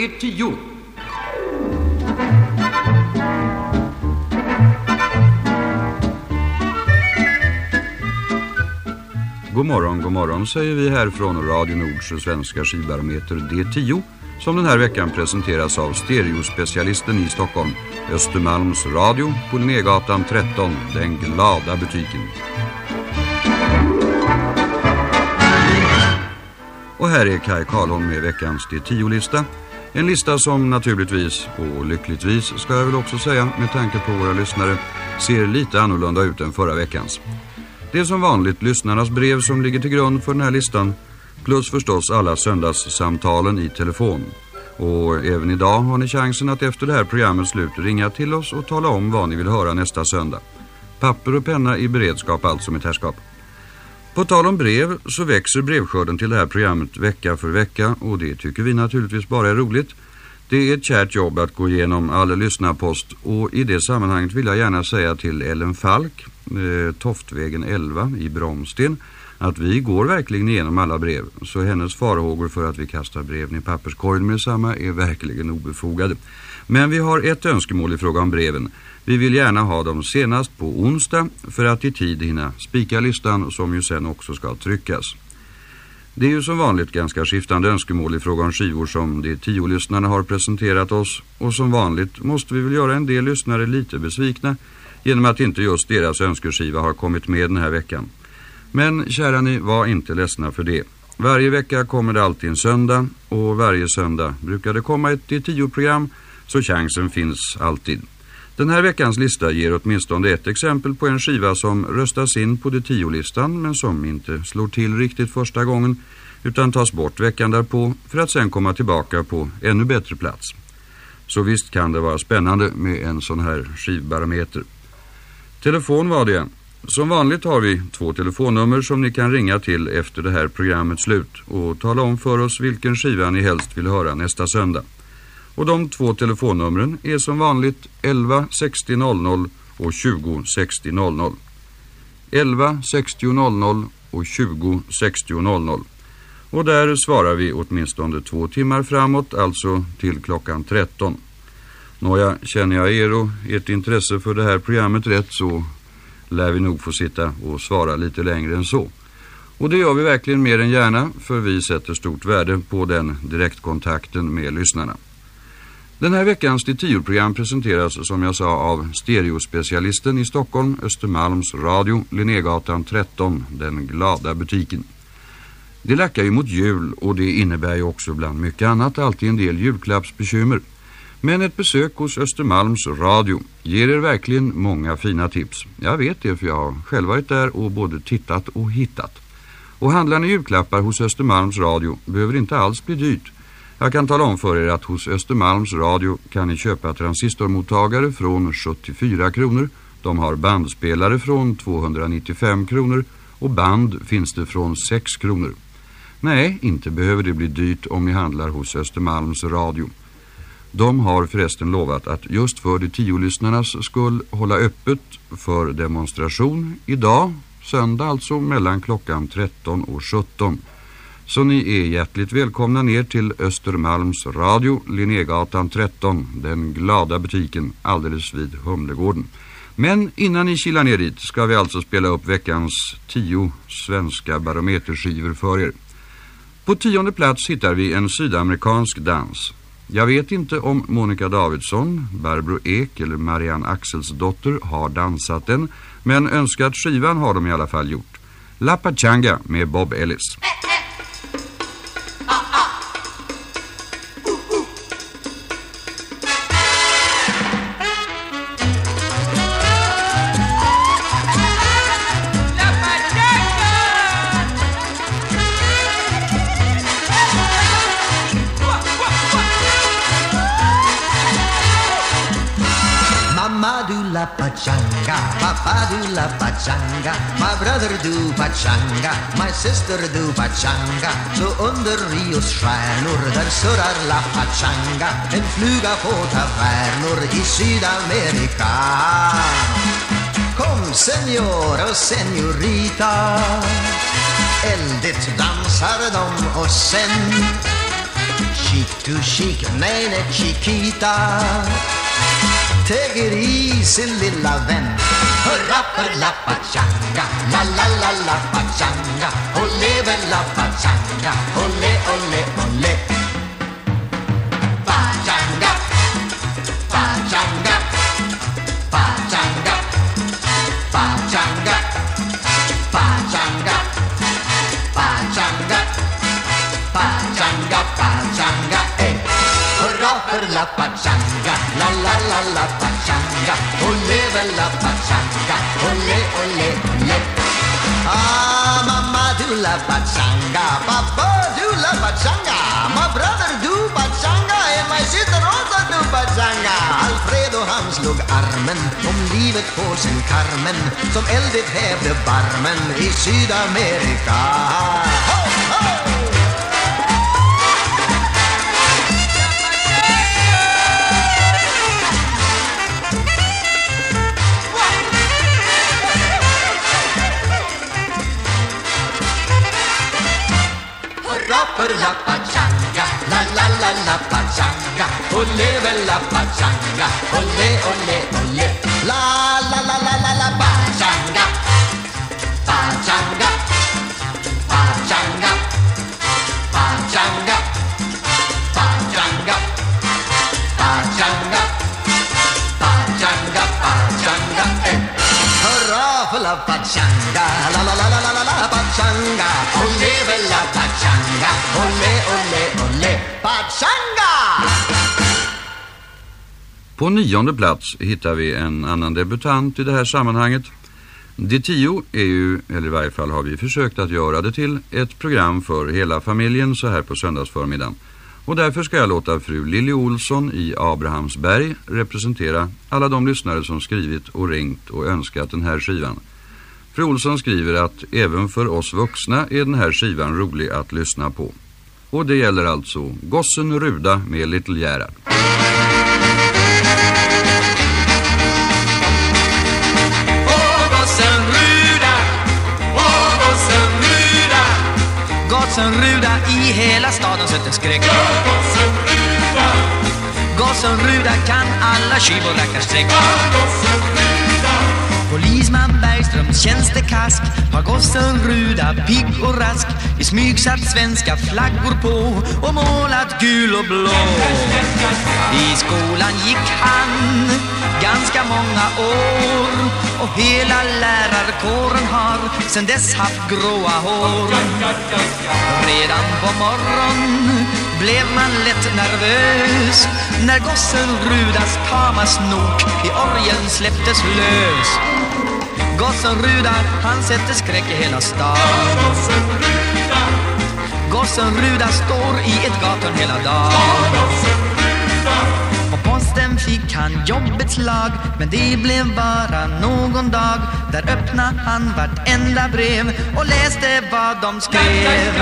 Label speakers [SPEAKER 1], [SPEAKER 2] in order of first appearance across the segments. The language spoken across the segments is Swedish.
[SPEAKER 1] D10.
[SPEAKER 2] God morgon, god morgon säger vi här från Radio Nords svenska skivbarometer D10 som den här veckan presenteras av stereospecialisten i Stockholm, Östermalms Radio på Linnégatan 13, den glada butiken. Och här är Kai Karlholm med veckans D10-lista. En lista som naturligtvis, och lyckligtvis ska jag väl också säga med tanke på våra lyssnare, ser lite annorlunda ut än förra veckans. Det är som vanligt lyssnarnas brev som ligger till grund för den här listan plus förstås alla söndagssamtalen i telefon. Och även idag har ni chansen att efter det här programmets slut ringa till oss och tala om vad ni vill höra nästa söndag. Papper och penna i beredskap alltså mitt härskap. På tal om brev så växer brevskörden till det här programmet vecka för vecka och det tycker vi naturligtvis bara är roligt. Det är ett kärt jobb att gå igenom all lyssnarpost och i det sammanhanget vill jag gärna säga till Ellen Falk, eh, Toftvägen 11 i Bromsten, att vi går verkligen igenom alla brev. Så hennes farhågor för att vi kastar breven i papperskorgen med samma är verkligen obefogade. Men vi har ett önskemål i fråga om breven. Vi vill gärna ha dem senast på onsdag för att i tid hinna spika listan som ju sen också ska tryckas. Det är ju som vanligt ganska skiftande önskemål i fråga om skivor som de tio lyssnarna har presenterat oss och som vanligt måste vi väl göra en del lyssnare lite besvikna genom att inte just deras önskeskiva har kommit med den här veckan. Men kära ni, var inte ledsna för det. Varje vecka kommer det alltid en söndag och varje söndag brukar det komma ett D10-program så chansen finns alltid. Den här veckans lista ger åtminstone ett exempel på en skiva som röstas in på det tio listan men som inte slår till riktigt första gången utan tas bort veckan därpå för att sen komma tillbaka på ännu bättre plats. Så visst kan det vara spännande med en sån här skivbarometer. Telefon var det. Som vanligt har vi två telefonnummer som ni kan ringa till efter det här programmets slut och tala om för oss vilken skiva ni helst vill höra nästa söndag. Och de två telefonnumren är som vanligt 11 60 00 och 20 60 00. 11 60 00 och 20 60 00. Och där svarar vi åtminstone två timmar framåt, alltså till klockan 13. Nåja, känner jag er och ert intresse för det här programmet rätt så lär vi nog få sitta och svara lite längre än så. Och det gör vi verkligen mer än gärna för vi sätter stort värde på den direktkontakten med lyssnarna. Den här veckans D10-program presenteras som jag sa av stereospecialisten i Stockholm, Östermalms Radio, Linnégatan 13, den glada butiken. Det lackar ju mot jul och det innebär ju också bland mycket annat alltid en del julklappsbekymmer. Men ett besök hos Östermalms radio ger er verkligen många fina tips. Jag vet det för jag har själv varit där och både tittat och hittat. Och handlar ni julklappar hos Östermalms radio behöver inte alls bli dyrt. Jag kan tala om för er att hos Östermalms radio kan ni köpa transistormottagare från 74 kronor. De har bandspelare från 295 kronor och band finns det från 6 kronor. Nej, inte behöver det bli dyrt om ni handlar hos Östermalms radio. De har förresten lovat att just för de tio lyssnarnas skull hålla öppet för demonstration idag, söndag alltså, mellan klockan 13 och 17. Så ni är hjärtligt välkomna ner till Östermalms radio, Linnégatan 13, den glada butiken alldeles vid Humlegården. Men innan ni kilar ner dit ska vi alltså spela upp veckans tio svenska barometerskivor för er. På tionde plats hittar vi en sydamerikansk dans. Jag vet inte om Monica Davidsson, Barbro Ek eller Marianne Axelsdotter har dansat den, men önskat skivan har de i alla fall gjort. La Pachanga med Bob Ellis.
[SPEAKER 3] Do la pachanga, my brother do pachanga, my sister do pachanga. Så under Rios stjärnor där surrar la pachanga, en fluga på tavernor i Sydamerika. Kom senor och senorita, eldigt dansar de och sen chic to chic, nej nej chiquita Täger i sin lilla vän. Hurra för la la la la la pachanga Olé väl la pachanga, olé olé olé la ah, la pachanga. Olé väl la pachanga, olé olé olé Ah, mama do la pachanga, papa do la pachanga. My brother do pachanga. And my sister also do pachanga. Alfredo han slog armen om livet på sin Carmen Som eldigt hävde barmen i Sydamerika. Per la pachanga, la la la la pachanga Olé väl la pachanga, olé olé olé La la la la la la Pachanga, pachanga, pachanga, la la la la la la la pachanga Olé bella pachanga, olé olé olé pachanga
[SPEAKER 2] På nionde plats hittar vi en annan debutant i det här sammanhanget. De tio är ju, eller i varje fall har vi försökt att göra det till, ett program för hela familjen så här på söndagsförmiddagen. Och därför ska jag låta fru Lilly Olsson i Abrahamsberg representera alla de lyssnare som skrivit och ringt och önskat den här skivan. Fru Olsson skriver att även för oss vuxna är den här skivan rolig att lyssna på. Och det gäller alltså Gossen Ruda med Little Gerhard.
[SPEAKER 1] Gossen Ruda, åh gossen Ruda! Gossen Ruda i hela staden sätter skräck Gossen Ruda! Gossen Ruda kan alla skivor räcka streck. Gossen Ruda Polisman Bergströms tjänstekask har gossen Ruda pigg och rask i smyg satt svenska flaggor på och målat gul och blå. I skolan gick han ganska många år och hela lärarkåren har sen dess haft gråa hår. Redan på morgon blev man lätt nervös när gossen Rudas tama snok i orgeln släpptes lös. Gossen Ruda, han sätter skräck i hela stan. Gossen Ruda står i ett gathörn hela dagen. På posten fick han jobbets lag Men det blev bara någon dag Där öppnade han vartenda brev Och läste vad de skrev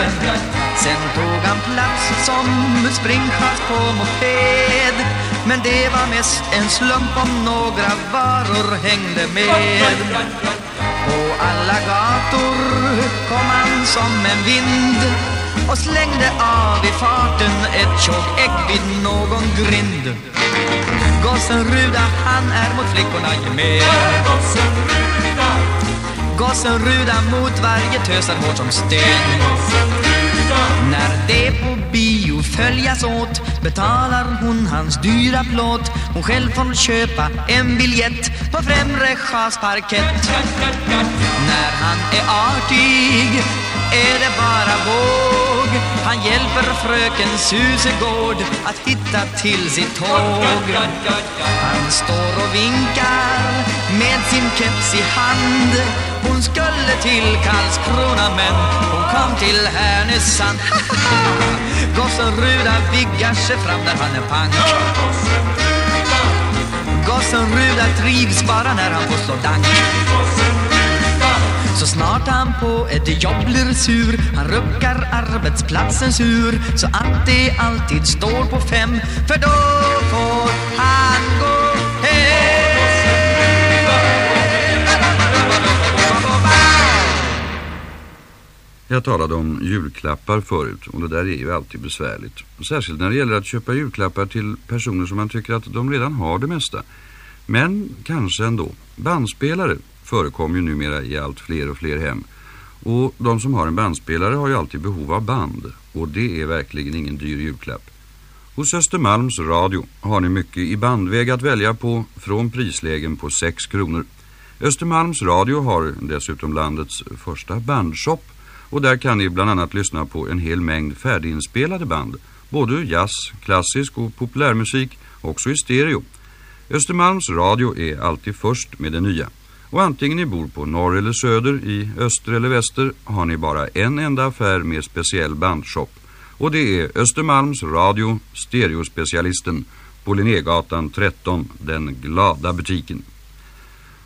[SPEAKER 1] Sen tog han plats som springchef på moped men det var mest en slump om några varor hängde med På alla gator kom han som en vind och slängde av i farten ett tjockt ägg vid någon grind. Gossen Ruda, han är mot flickorna gemen. Gossen Ruda mot varje tös är hård som sten. När det på bio följas åt betalar hon hans dyra plåt. Hon själv får köpa en biljett på främre chasparkett. När han är artig är det bara våg. Han hjälper fröken Susegård att hitta till sitt tåg. Han står och vinkar med sin keps i hand. Hon skulle till Karlskrona men hon kom till Härnösand. Gossen Ruda viggar sig fram där han är pank. Gossen Ruda trivs bara när han får slå dank. Så snart han på ett jobb blir sur Han ruckar arbetsplatsens ur Så att det alltid står på fem För då får han gå hem
[SPEAKER 2] Jag talade om julklappar förut och det där är ju alltid besvärligt. Särskilt när det gäller att köpa julklappar till personer som man tycker att de redan har det mesta. Men kanske ändå. Bandspelare förekommer ju numera i allt fler och fler hem. Och de som har en bandspelare har ju alltid behov av band. Och det är verkligen ingen dyr julklapp. Hos Östermalms radio har ni mycket i bandväg att välja på från prislägen på 6 kronor. Östermalms radio har dessutom landets första bandshop och där kan ni bland annat lyssna på en hel mängd färdiginspelade band. Både jazz, klassisk och populärmusik, också i stereo. Östermalms radio är alltid först med det nya. Och antingen ni bor på norr eller söder, i öster eller väster, har ni bara en enda affär med speciell bandshop. Och det är Östermalms radio, stereospecialisten, på Linnégatan 13, den glada butiken.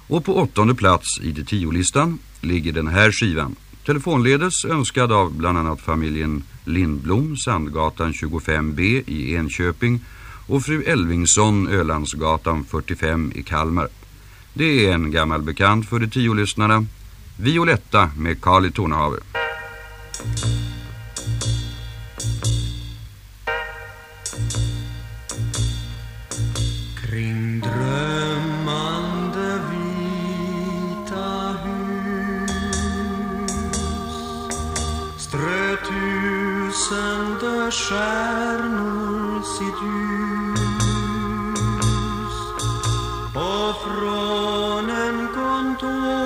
[SPEAKER 2] Och på åttonde plats i det tio-listan ligger den här skivan. Telefonledes önskad av bland annat familjen Lindblom, Sandgatan 25B i Enköping och fru Elvingsson, Ölandsgatan 45 i Kalmar. Det är en gammal bekant för de tio lyssnarna. Violetta med Carl i Tornehave.
[SPEAKER 4] Kring drömmande vita hus strö tusende stjärnor sitt ljus en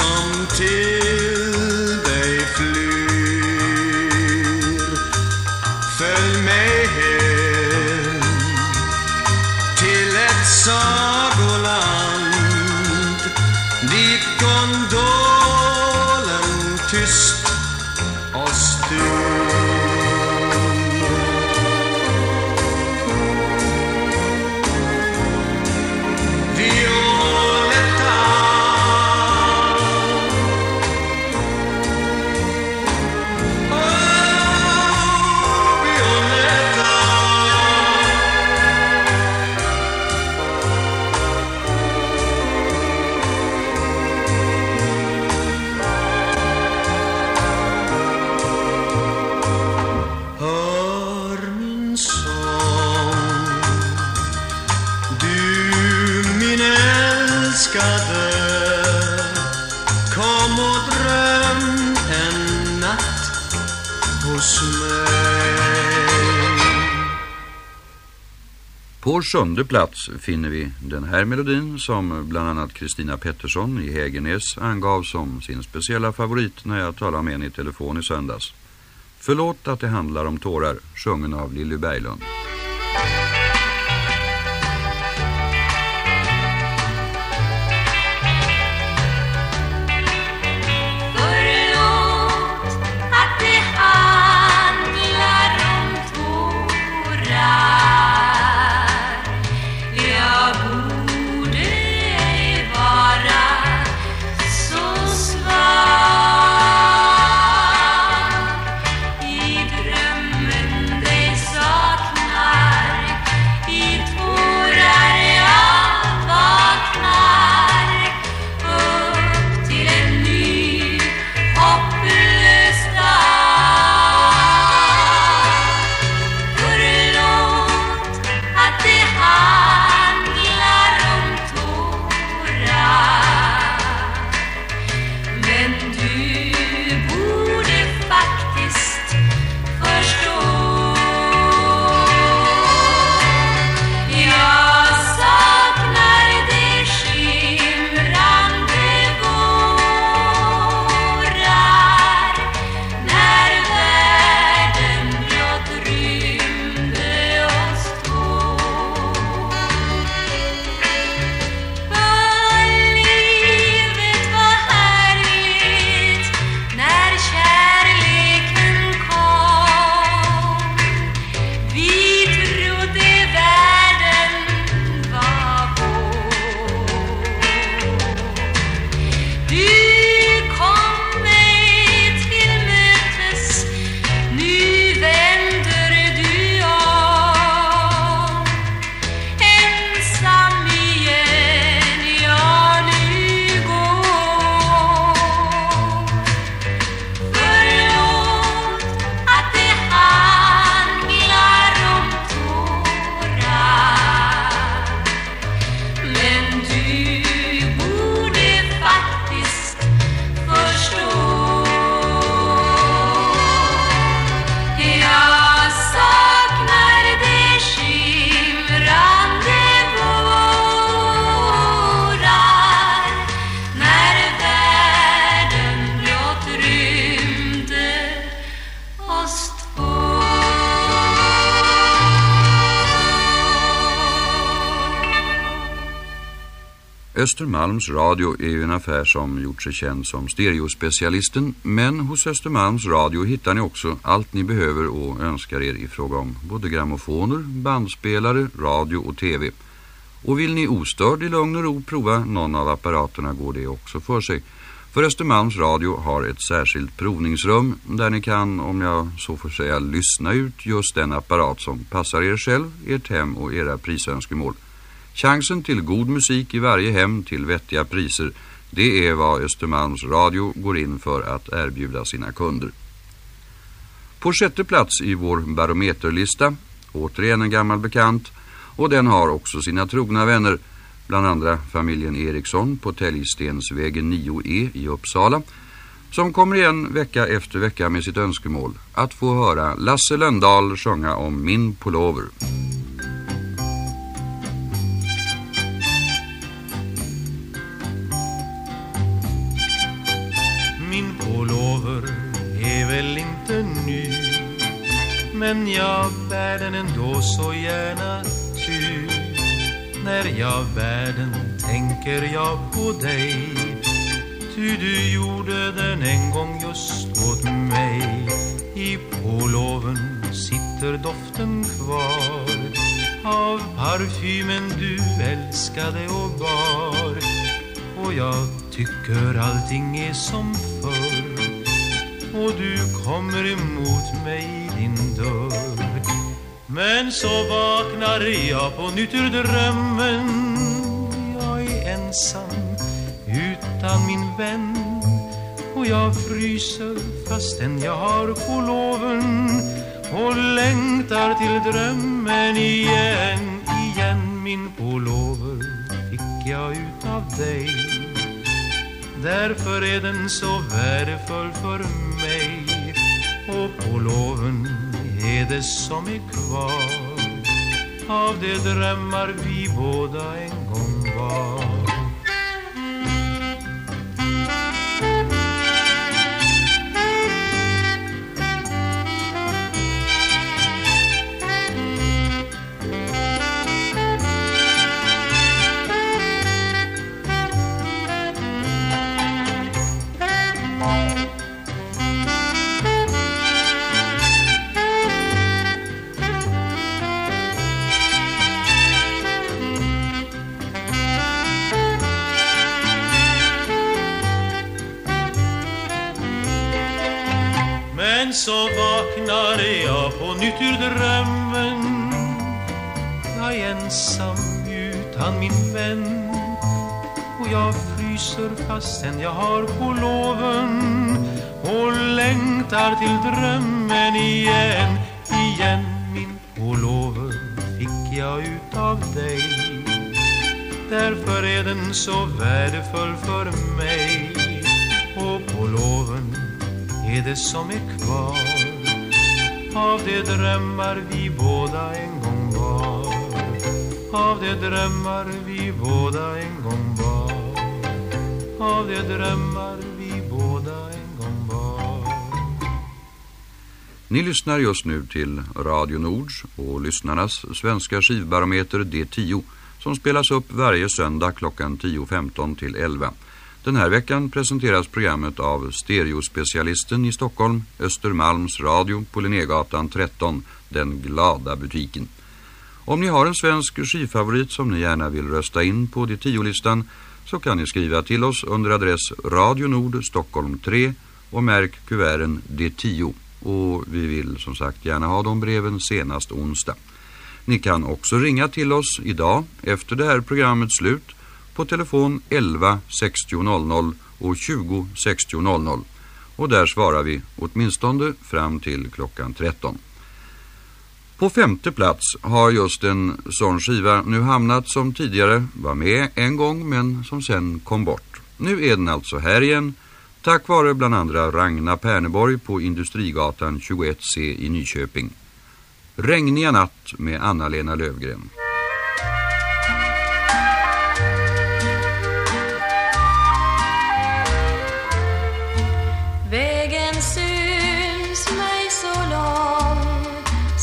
[SPEAKER 4] sång
[SPEAKER 2] På sjunde plats finner vi den här melodin som bland annat Kristina Pettersson i Hägernäs angav som sin speciella favorit när jag talade med henne i telefon i söndags. Förlåt att det handlar om tårar, sjungen av Lilly Berglund. Östermalms Radio är ju en affär som gjort sig känd som stereospecialisten men hos Östermalms Radio hittar ni också allt ni behöver och önskar er i fråga om både grammofoner, bandspelare, radio och tv. Och vill ni ostörd i lugn och ro prova någon av apparaterna går det också för sig. För Östermalms Radio har ett särskilt provningsrum där ni kan, om jag så får säga, lyssna ut just den apparat som passar er själv, ert hem och era prisönskemål. Chansen till god musik i varje hem till vettiga priser, det är vad Östermalms Radio går in för att erbjuda sina kunder. På sjätte plats i vår barometerlista, återigen en gammal bekant, och den har också sina trogna vänner, bland andra familjen Eriksson på Täljstensvägen 9E i Uppsala, som kommer igen vecka efter vecka med sitt önskemål att få höra Lasse Lönndahl sjunga om Min pullover.
[SPEAKER 5] Men jag bär den ändå så gärna ty När jag bär den tänker jag på dig. Ty du gjorde den en gång just åt mig. I påloven sitter doften kvar. Av parfymen du älskade och bar. Och jag tycker allting är som förr. Och du kommer emot mig din dörr. Men så vaknar jag på nytt ur drömmen. Jag är ensam utan min vän. Och jag fryser fastän jag har på loven Och längtar till drömmen igen, igen Min pullover fick jag ut av dig. Därför är den så värdefull för mig. Och på loven är det som är kvar Av de drömmar vi båda en gång var. Så vaknar jag på nytt ur drömmen. Jag är ensam utan min vän. Och jag fryser fastän jag har på loven Och längtar till drömmen igen Igen. Min pullover fick jag ut av dig. Därför är den så värdefull för mig. Och på loven är det som är kvar Av de drömmar vi båda en gång var? Av de drömmar vi båda en gång var? Av de drömmar vi båda en gång var?
[SPEAKER 2] Ni lyssnar just nu till Radio Nords och lyssnarnas svenska skivbarometer D10 som spelas upp varje söndag klockan 10.15 till 11. Den här veckan presenteras programmet av stereospecialisten i Stockholm, Östermalms Radio på Linnégatan 13, Den glada butiken. Om ni har en svensk skivfavorit som ni gärna vill rösta in på de Tio-listan så kan ni skriva till oss under adress Radio Nord Stockholm 3 och märk kuverten D10 och vi vill som sagt gärna ha de breven senast onsdag. Ni kan också ringa till oss idag efter det här programmets slut på telefon 11 60 00 och 20 60 00 och där svarar vi åtminstone fram till klockan 13. På femte plats har just en sån skiva nu hamnat som tidigare var med en gång men som sen kom bort. Nu är den alltså här igen tack vare bland andra Ragna Perneborg på Industrigatan 21C i Nyköping. Regniga natt med Anna-Lena Lövgren.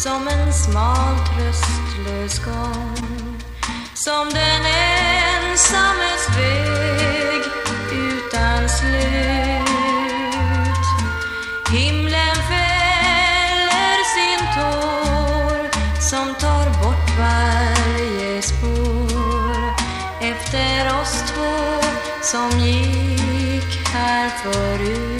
[SPEAKER 6] Som en smal tröstlös gång som den ensammes väg utan slut. Himlen fäller sin tår som tar bort varje spår efter oss två som gick här förut.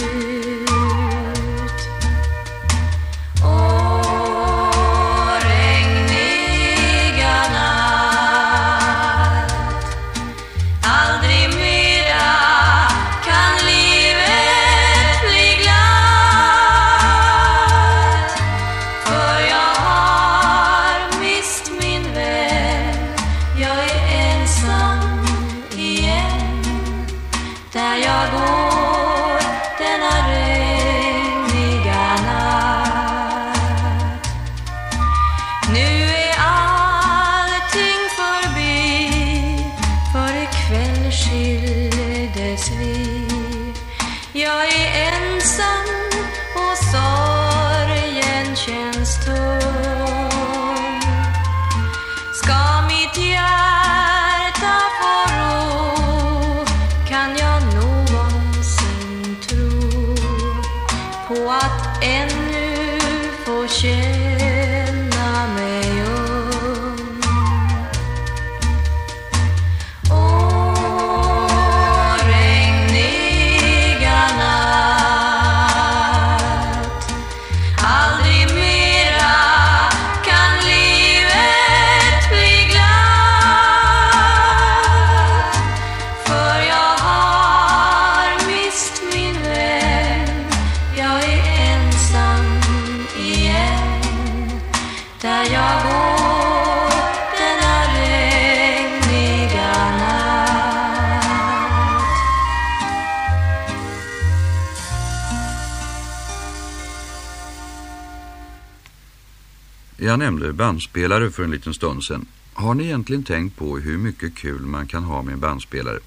[SPEAKER 2] Jag nämnde bandspelare för en liten stund sedan. Har ni egentligen tänkt på hur mycket kul man kan ha med en bandspelare?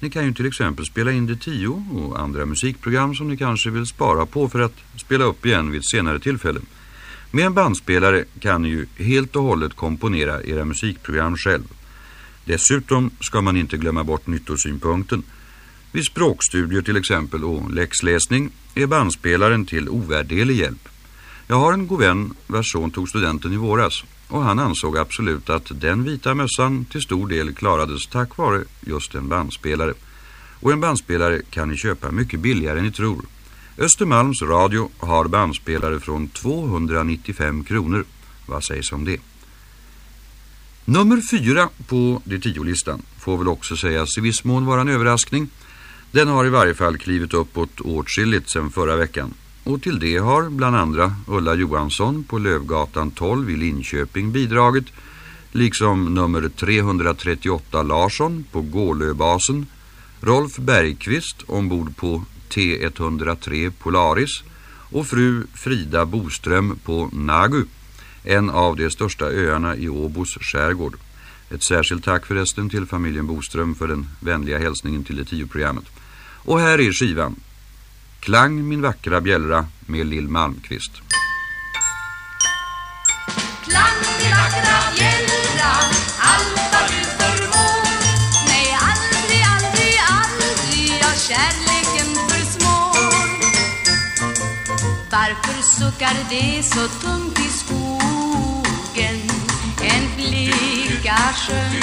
[SPEAKER 2] Ni kan ju till exempel spela in det tio och andra musikprogram som ni kanske vill spara på för att spela upp igen vid ett senare tillfälle. Med en bandspelare kan ni ju helt och hållet komponera era musikprogram själv. Dessutom ska man inte glömma bort nyttosynpunkten. Vid språkstudier till exempel och läxläsning är bandspelaren till ovärderlig hjälp. Jag har en god vän vars son tog studenten i våras och han ansåg absolut att den vita mössan till stor del klarades tack vare just en bandspelare. Och en bandspelare kan ni köpa mycket billigare än ni tror. Östermalms radio har bandspelare från 295 kronor. Vad sägs om det? Nummer fyra på de tio-listan får väl också sägas i viss mån vara en överraskning. Den har i varje fall klivit uppåt åtskilligt sedan förra veckan. Och till det har bland andra Ulla Johansson på Lövgatan 12 i Linköping bidragit. Liksom nummer 338 Larsson på Gålöbasen. Rolf Bergqvist ombord på T103 Polaris. Och fru Frida Boström på Nagu. En av de största öarna i Åbos skärgård. Ett särskilt tack förresten till familjen Boström för den vänliga hälsningen till det tio programmet. Och här är skivan. Klang min vackra bjällra med Lill Malmqvist.
[SPEAKER 6] Klang min vackra bjällra, allt vad du förmår Nej, aldrig, aldrig, aldrig av kärleken försmår Varför suckar det så tungt i skogen? En flicka sjöng,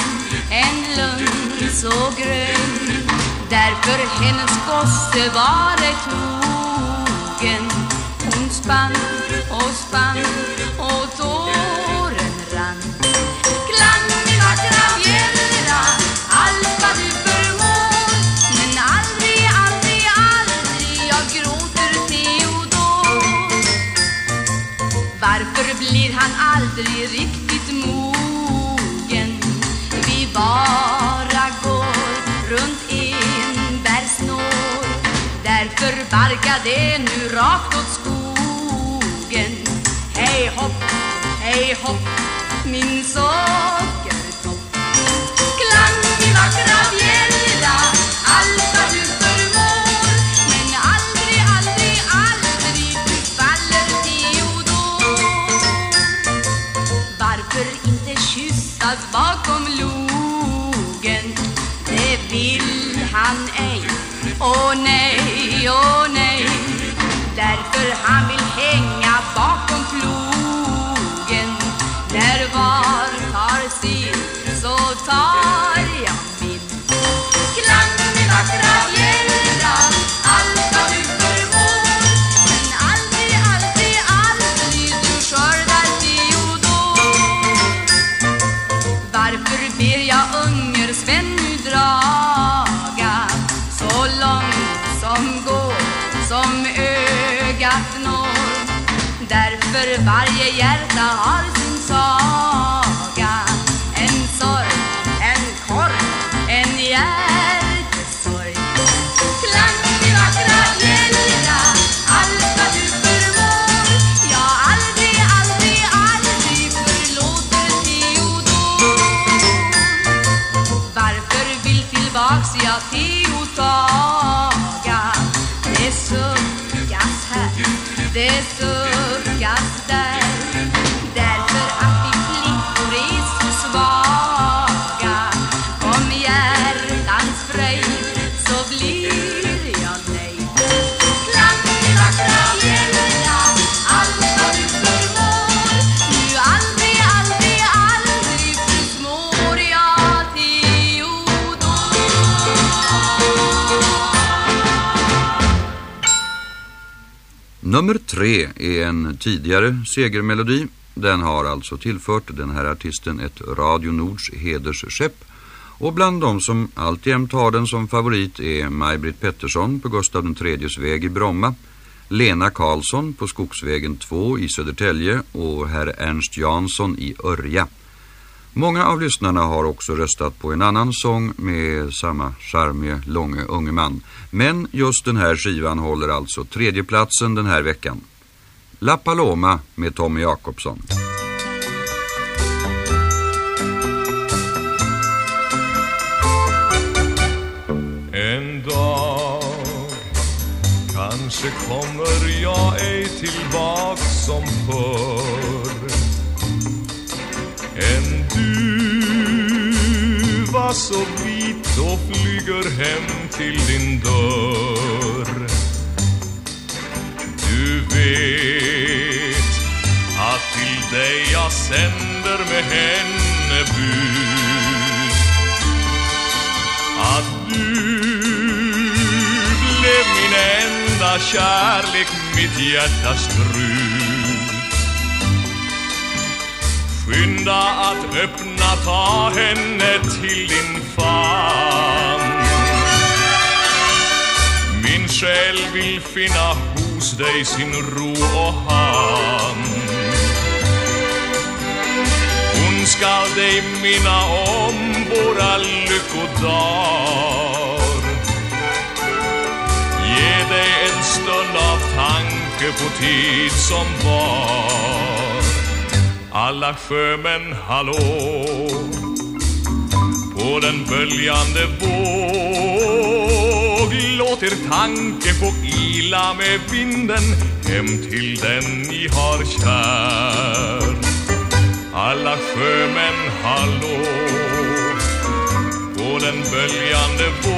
[SPEAKER 6] en lund så grön Därför hennes gosse var trogen Hon spann och spann. Det nu rakt åt skogen. Hej hopp, hej hopp, min sockertopp. Klang min vackra bjällra, allt vad du förmår. Men aldrig, aldrig, aldrig du faller Theodor Varför inte kyssas bakom logen? Det vill
[SPEAKER 7] han ej. Åh nej, åh nej Därför han vill hänga bakom plogen. När var tar sin så tar hjärta har sin saga. En sorg,
[SPEAKER 2] Nummer tre är en tidigare segermelodi. Den har alltså tillfört den här artisten ett Radio Nords hedersskepp. Och bland de som alltjämt har den som favorit är Maj-Britt Pettersson på Gustav IIIs väg i Bromma, Lena Karlsson på Skogsvägen 2 i Södertälje och herr Ernst Jansson i Örja. Många av lyssnarna har också röstat på en annan sång med samma charmige, långe unge man. Men just den här skivan håller alltså tredjeplatsen den här veckan. La Paloma med Tommy Jakobsson.
[SPEAKER 8] En dag kanske kommer jag ej tillbaks som förr En duva så vit och flyger hem till din dörr Du vet att till dig jag sänder med henne bud att du blev min enda kärlek, mitt hjärtas brud. Skynda att öppna, ta henne till din famn. Min själ vill finna hos dig sin ro och hamn. Hon skall dig minna om våra lyckodagar Ge dig en stund av tanke på tid som var alla sjömän, hallå. På den böljande våg Låt er tanke få ila med vinden Hem till den ni har kär. Alla sjömän, hallå. På den böljande våg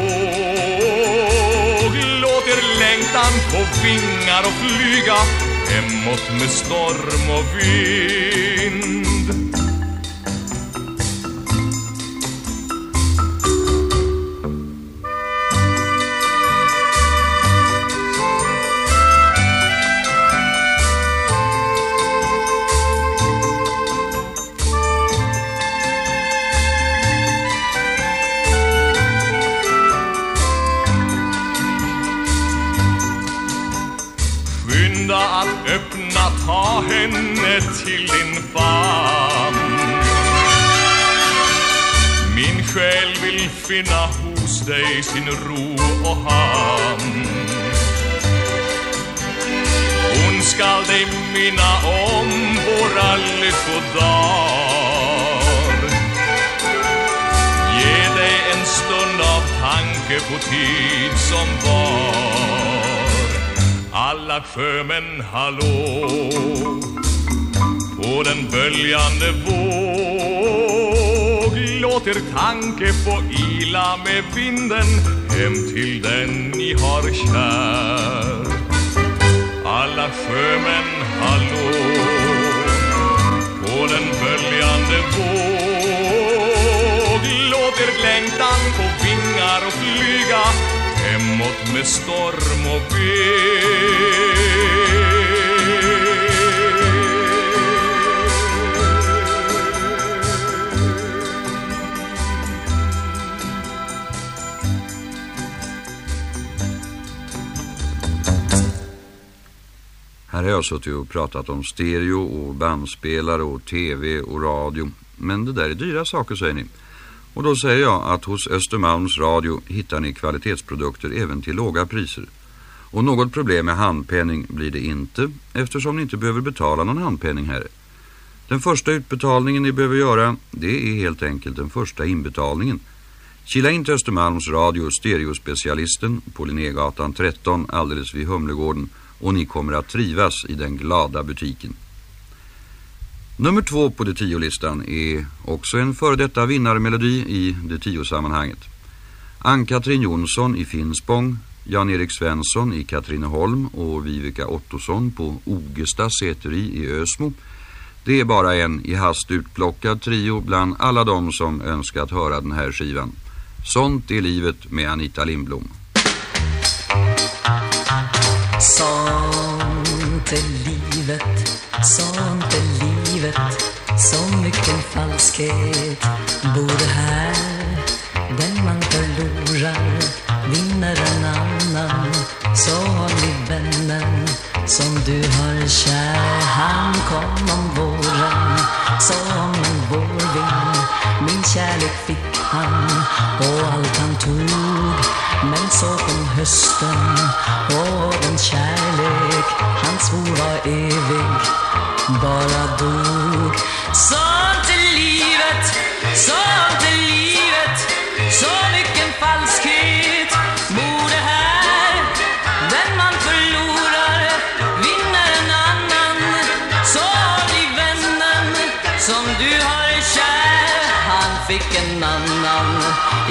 [SPEAKER 8] Låt er längtan få vingar och flyga Hemåt med storm och vind. Ta henne till din famn. Min själ vill finna hos dig sin ro och hamn. Hon skall dig minna om våra lyckodagar Ge dig en stund av tanke på tid som var alla sjömän, hallå. På den böljande våg Låt er tanke få ila med vinden Hem till den ni har kär. Alla sjömän, hallå. På den böljande våg Låt er längtan få vingar och flyga Hemåt med storm och
[SPEAKER 2] vind har jag suttit och pratat om stereo och bandspelare och tv och radio. Men det där är dyra saker säger ni. Och då säger jag att hos Östermalms radio hittar ni kvalitetsprodukter även till låga priser. Och något problem med handpenning blir det inte eftersom ni inte behöver betala någon handpenning här. Den första utbetalningen ni behöver göra det är helt enkelt den första inbetalningen. Kila in till Östermalms radio stereospecialisten på Linnégatan 13 alldeles vid Humlegården och ni kommer att trivas i den glada butiken. Nummer två på det tio-listan är också en före detta vinnarmelodi i det tio-sammanhanget. Ann-Katrin Jonsson i Finspång, Jan-Erik Svensson i Katrineholm och Viveka Ottosson på Ogesta säteri i Ösmo. Det är bara en i hast utplockad trio bland alla de som önskat höra den här skivan. Sånt är livet med Anita Lindblom.
[SPEAKER 6] Sånt är livet, sånt är livet. Så mycket falskhet bor här. Den man förlorar vinner en annan. Så har i vännen som du har kär. Han kom om våren som en vårvind Min kärlek fick han och allt han tog. Men så kom hösten och den kärlek han svor var evig bara dog. Sånt är livet, sånt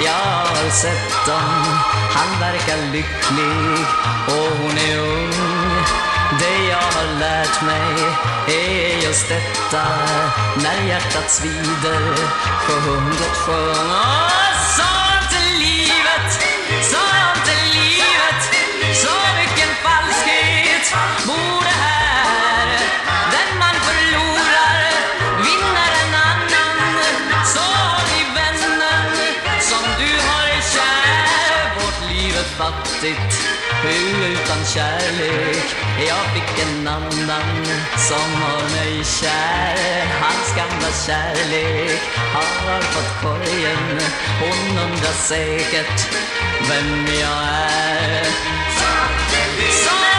[SPEAKER 6] jag har sett dem. Han verkar lycklig och hon är ung. Det jag har lärt mig är just detta. När hjärtat svider, sjung och sjung. Konstigt hur utan kärlek. Jag fick en annan som har mig kär Hans gamla kärlek har fått korgen. Hon undrar säkert vem jag är. Sånt är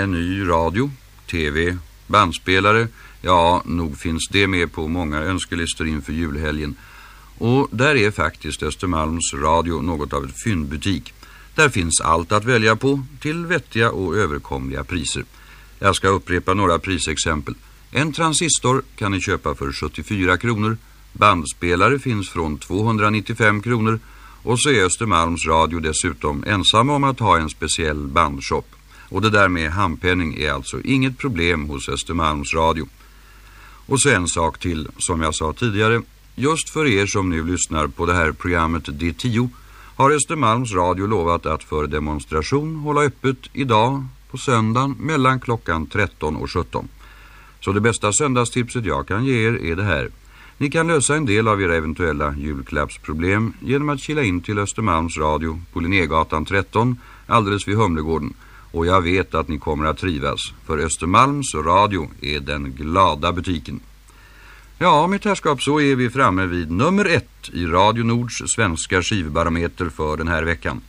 [SPEAKER 6] En
[SPEAKER 2] ny radio, tv, bandspelare. Ja, nog finns det med på många önskelistor inför julhelgen. Och där är faktiskt Östermalms radio något av ett fyndbutik. Där finns allt att välja på till vettiga och överkomliga priser. Jag ska upprepa några prisexempel. En transistor kan ni köpa för 74 kronor. Bandspelare finns från 295 kronor. Och så är Östermalms radio dessutom ensam om att ha en speciell bandshop. Och det där med handpenning är alltså inget problem hos Östermalms radio. Och så en sak till som jag sa tidigare. Just för er som nu lyssnar på det här programmet D10 har Östermalms radio lovat att för demonstration hålla öppet idag på söndagen mellan klockan 13 och 17. Så det bästa söndagstipset jag kan ge er är det här. Ni kan lösa en del av era eventuella julklappsproblem genom att kila in till Östermalms radio på Linnégatan 13 alldeles vid Humlegården. Och jag vet att ni kommer att trivas, för Östermalms radio är den glada butiken. Ja, mitt herrskap, så är vi framme vid nummer ett i Radio Nords svenska skivbarometer för den här veckan.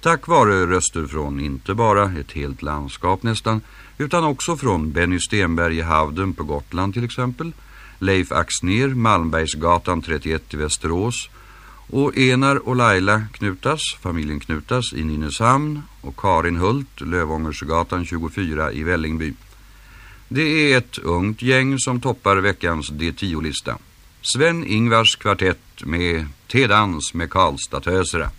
[SPEAKER 2] Tack vare röster från inte bara ett helt landskap nästan, utan också från Benny Stenberg i Havden på Gotland till exempel, Leif Axner, Malmbergsgatan 31 i Västerås och Enar och Laila Knutas, familjen Knutas i Nynäshamn och Karin Hult, Lövångersgatan 24 i Vällingby. Det är ett ungt gäng som toppar veckans D10-lista. Sven Ingvars kvartett med T-dans med Karlstad-tösera.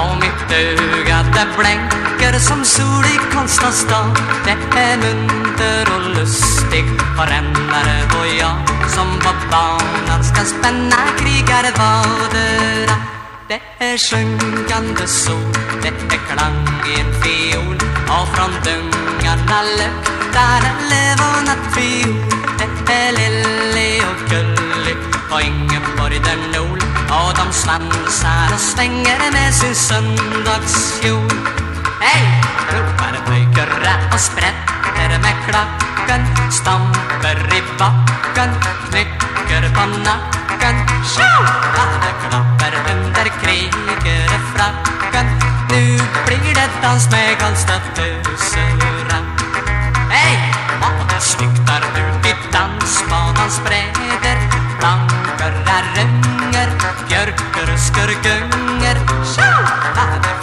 [SPEAKER 9] Och mitt öga det blänker som sol i Karlstads stad Det är munter och lustig varennare och jag som på banan ska spänna krigarvadera Det är sjunkande sol, det är klang i en fiol. Och från dungarna luktar en löv och Det är Lilly och gullig och Ingeborg där nol och de svansar och svänger med sin söndagskjol Hej! ropar pojkarna och sprätter med klacken Stamper i backen, knycker på nacken Tjo! Alla klapper under krigerfracken Nu blir det dans med Karlstad-töserna Hej! Vad det snygtar ut i dansbanans bräder Plankor där runger, björkruskor gunger Tjo!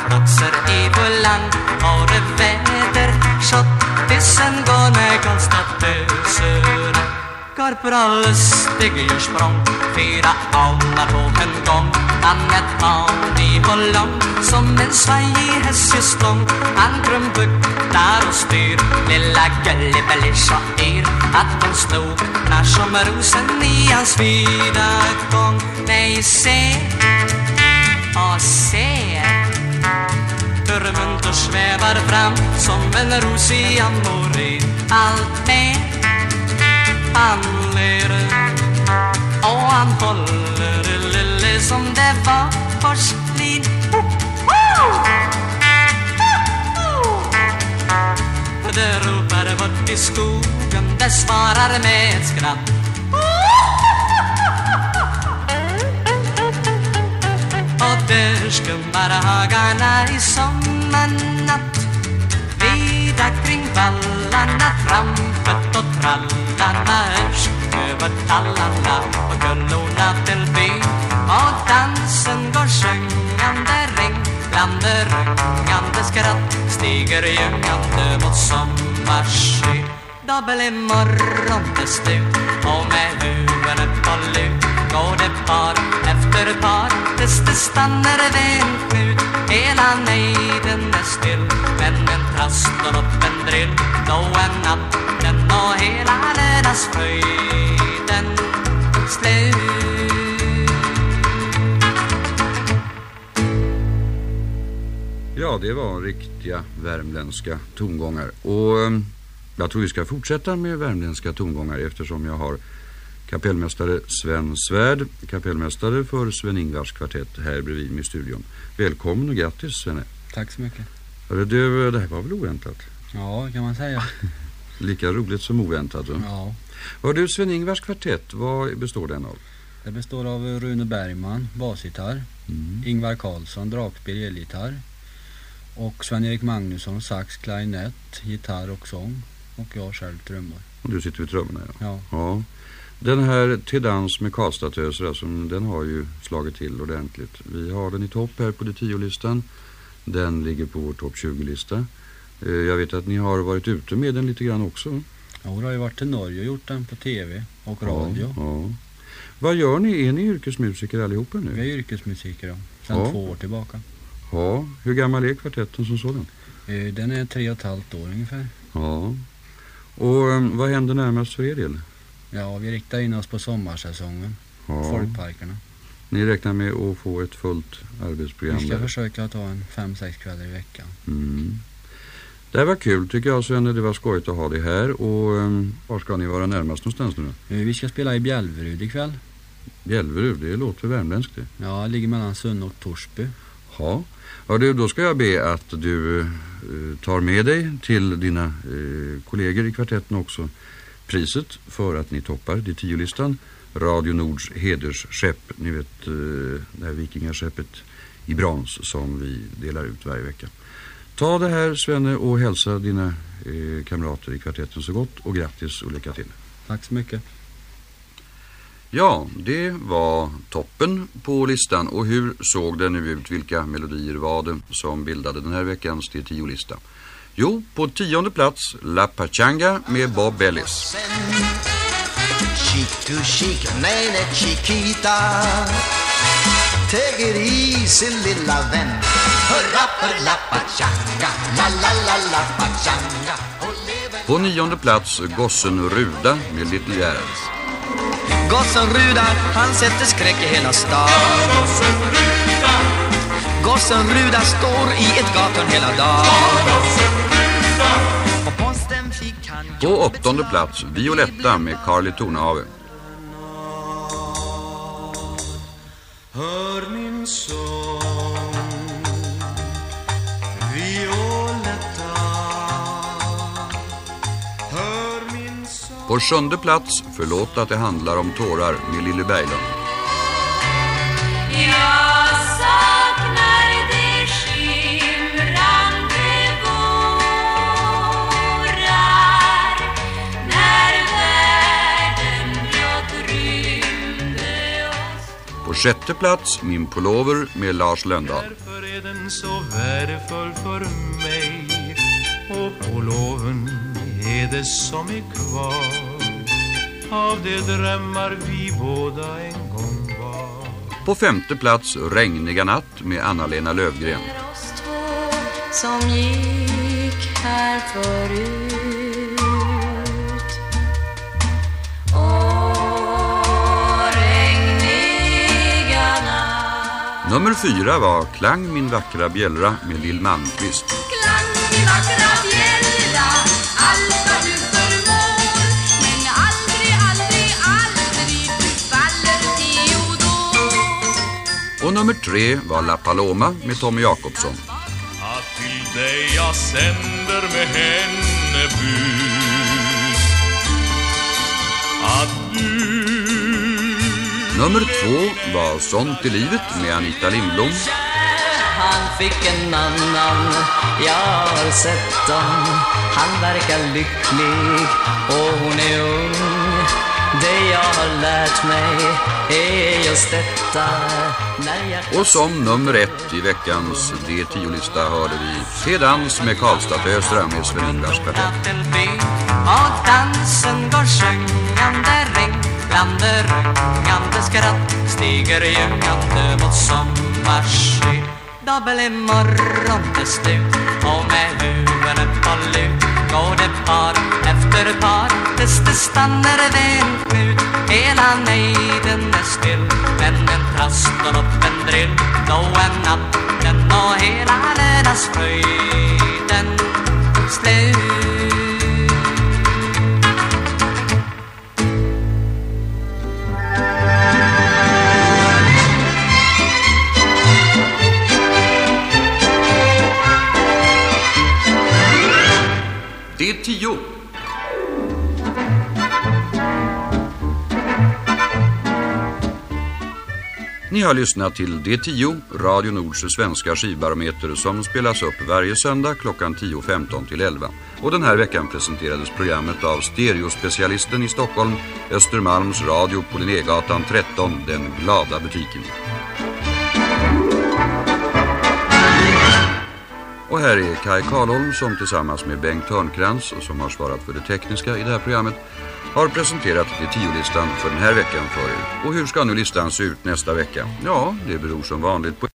[SPEAKER 9] Vad det i bullan och det väder Schottisen går med Karlstad-töserna Korporal Lustig gör språng Fyra alnar på en gång. Han är tanig och lång Som en svajig hästjestång. Han krumbuktar och styr Lilla Gullibelli så yr Att hon snoknar som rosen i hans vida gång Nej, se. Och se. Hur munter svävar fram Som en ros i amorin Allt med han ler och han håller lille som det var porslin. Det ropar bort i skogen, det svarar med ett skratt. Och där skummar hagarna i sommarnatt Vida kring vallarna, trampet och trall trallarna Örs över tallarna och gullorna till byn Och dansen går sjungande ringlande, rungande skratt Stiger ljungande mot sommarsky. Då blir till slut och med huvudet på lut. Går det par. Efter par tills det stannar vid en knut Hela nejden är still men en trast och upp en drill. Då är natten och hela lördagsfröjden slut.
[SPEAKER 2] Ja, det var riktiga värmländska tongångar. Och ehm, jag tror vi ska fortsätta med värmländska tongångar eftersom jag har kapellmästare Sven Svärd, kapellmästare för Sven-Ingvars kvartett här bredvid mig i studion. Välkommen och grattis Svenne.
[SPEAKER 10] Tack så mycket.
[SPEAKER 2] Hörru du, det här var väl oväntat?
[SPEAKER 10] Ja, kan man säga.
[SPEAKER 2] Lika roligt som oväntat. va?
[SPEAKER 10] Ja.
[SPEAKER 2] Hör du, Sven-Ingvars kvartett, vad består den av?
[SPEAKER 10] Det består av Rune Bergman, basgitarr.
[SPEAKER 2] Mm.
[SPEAKER 10] Ingvar Karlsson, dragspel, elgitarr. Och Sven-Erik Magnusson, sax, klarinett, gitarr och sång. Och jag själv trummor.
[SPEAKER 2] Och du sitter vid trummorna, ja.
[SPEAKER 10] Ja.
[SPEAKER 2] ja. Den här Till dans med Karlstad-töser, alltså, den har ju slagit till ordentligt. Vi har den i topp här på de tio-listan. Den ligger på vår topp 20-lista. Eh, Jag vet att ni har varit ute med den lite grann också.
[SPEAKER 10] Jag har ju varit till Norge och gjort den på tv och radio.
[SPEAKER 2] Ja, ja. Vad gör ni? Är ni yrkesmusiker allihopa
[SPEAKER 10] Vi är
[SPEAKER 2] nu?
[SPEAKER 10] yrkesmusiker då, sedan
[SPEAKER 2] Ja.
[SPEAKER 10] två år tillbaka.
[SPEAKER 2] Ja. Hur gammal är kvartetten som sådan?
[SPEAKER 10] Eh, Den är tre och ett halvt år ungefär.
[SPEAKER 2] Ja. Och eh, vad händer närmast för er del?
[SPEAKER 10] Ja, vi riktar in oss på sommarsäsongen,
[SPEAKER 2] Ja.
[SPEAKER 10] folkparkerna.
[SPEAKER 2] Ni räknar med att få ett fullt arbetsprogram?
[SPEAKER 10] Vi ska
[SPEAKER 2] där.
[SPEAKER 10] försöka ta en fem, sex kvällar i veckan.
[SPEAKER 2] Mm. Det här var kul tycker jag Svenne, det var skojigt att ha det här och um, var ska ni vara närmast någonstans nu då?
[SPEAKER 10] Eh, Vi ska spela i Bjälverud ikväll.
[SPEAKER 2] Bjälverud, det låter värmländskt det.
[SPEAKER 10] Ja, det ligger mellan Sunne och Torsby.
[SPEAKER 2] Ja, ja du, då ska jag be att du eh, tar med dig till dina eh, kollegor i kvartetten också priset för att ni toppar det tio-listan. Radio Nords hedersskepp, ni vet eh, det här vikingaskeppet i brons som vi delar ut varje vecka. Ta det här Svenne och hälsa dina eh, kamrater i kvartetten så gott och grattis och lycka till.
[SPEAKER 10] Tack så mycket.
[SPEAKER 2] Ja, det var toppen på listan. Och hur såg det nu ut? Vilka melodier var det som bildade den här veckans T10-lista? Jo, på tionde plats La Pachanga med Bob Ellis.
[SPEAKER 3] Cheek to cheek, nej nej chiquita. Take it easy lilla vän Hurra för la pachanga, la la la la pachanga. Lever
[SPEAKER 2] På nionde plats Gossen Ruda med Little Jazz.
[SPEAKER 1] Gossen Ruda, han sätter skräck i hela stan Gossen Ruda står i ett gathörn hela dagen. På
[SPEAKER 2] åttonde plats Violetta med Carly Tornehave.
[SPEAKER 4] Hör min sång Violetta. Hör min sång.
[SPEAKER 2] På sjunde plats Förlåt att det handlar om tårar med Lille Berglund.
[SPEAKER 7] Jag
[SPEAKER 2] sjätte plats Min pullover med Lars Lönndahl.
[SPEAKER 4] Därför är den så värdefull för mig Och på loven är det som är kvar Av de drömmar vi båda en gång var
[SPEAKER 2] På femte plats Regniga natt med Anna-Lena Lövgren.
[SPEAKER 6] oss två som gick här förut
[SPEAKER 2] Nummer fyra var Klang min vackra bjällra med Lill Malmqvist.
[SPEAKER 7] Klang i vackra bjällra, allt vad du förmår Men aldrig, aldrig, aldrig du faller Theodor
[SPEAKER 2] Och nummer tre var La Paloma med Tommy Jakobsson.
[SPEAKER 8] Att till dig jag sänder med henne bud Att
[SPEAKER 2] Nummer två var Sånt i livet med Anita Lindblom.
[SPEAKER 6] Han fick en annan, jag har sett dem Han verkar lycklig och hon är ung Det jag har lärt mig är just detta
[SPEAKER 2] Och som nummer ett i veckans D10-lista hörde vi Se dans med Karlstadöstra med Sven-Ingvars kvartett.
[SPEAKER 9] och dansen går sjungande ringlande rungande skratt stiger ljungande mot sommarsky Dabbel imorgon till slut och med huvudet på lut går det par. Efter par tills det stannar vid en knut Hela nejden är still men en trast och upp en drill. Då är natten och hela lördagsfröjden slut.
[SPEAKER 2] D10 Ni har lyssnat till D10, Radio Nords svenska skivbarometer som spelas upp varje söndag klockan 10.15 till 11. Och den här veckan presenterades programmet av stereospecialisten i Stockholm, Östermalms Radio på Linnégatan 13, den glada butiken. Och här är Kai Karlholm som tillsammans med Bengt Törnkrans som har svarat för det tekniska i det här programmet har presenterat det tio-listan för den här veckan för er. Och hur ska nu listan se ut nästa vecka? Ja, det beror som vanligt på